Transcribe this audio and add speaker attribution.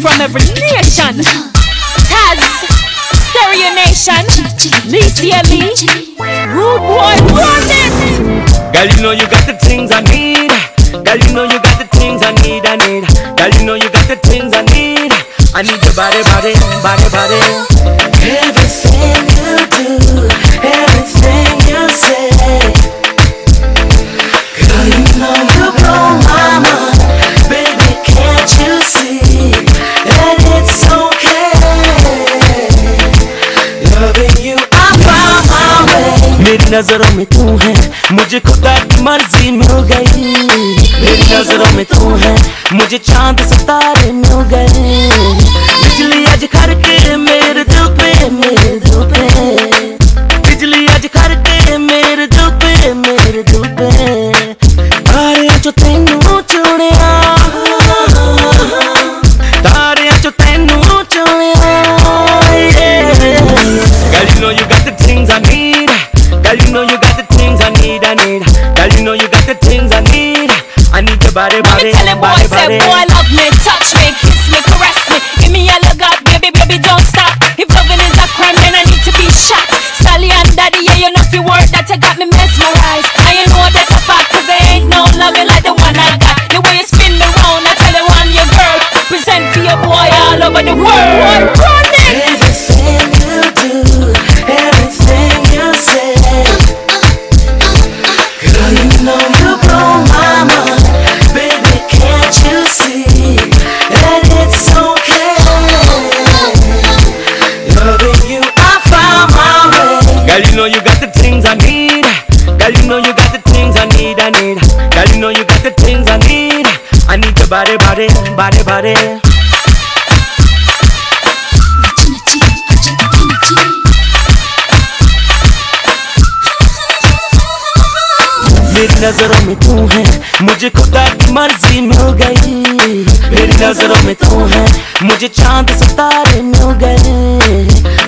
Speaker 1: from every nation. Taz, Stereo Nation, Licia Lee, Rude Boy, run!
Speaker 2: Girl, you know you got the things I need. Girl, you know you got the things I need, I need. Girl, you know you got the things I need. I need your body, body, body, body. नज़रों में तू है। मुझे खुदा की मर्ज़ी मिल गई। मेरी नज़रों में तू है। मुझे चाँद सितारे मिल गए।
Speaker 1: Boy,
Speaker 2: body,
Speaker 1: say,
Speaker 2: body.
Speaker 1: boy, love me, touch me, kiss me, caress me. Give me all you got, baby, baby, don't stop. If loving is a crime, then I need to be shot. Sally and daddy, yeah, you know the word that you got me mesmerized. You know that's a fact, cause there ain't no loving like the one I got. The way you spin me round, I tell you I'm your girl. Present for your boy all over the world. Run
Speaker 2: Need. Girl, you know you got the things I need, I need. Girl, you know you got the things I need. I need your body, body, body, body. मेरी नज़रों में तू है मुझे खुदा की मर्ज़ी मिल गई मेरी नज़रों में तू है मुझे चाँद सितारे मिल गए